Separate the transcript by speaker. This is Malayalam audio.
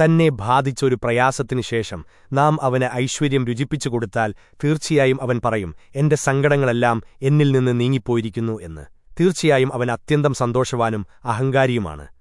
Speaker 1: തന്നെ ബാധിച്ചൊരു പ്രയാസത്തിനു ശേഷം നാം അവന് ഐശ്വര്യം രുചിപ്പിച്ചു കൊടുത്താൽ തീർച്ചയായും അവൻ പറയും എന്റെ സങ്കടങ്ങളെല്ലാം എന്നിൽ നിന്ന് നീങ്ങിപ്പോയിരിക്കുന്നു എന്ന്. തീർച്ചയായും അവൻ അത്യന്തം സന്തോഷവാനും അഹങ്കാരിയുമാണ്.